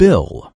bill.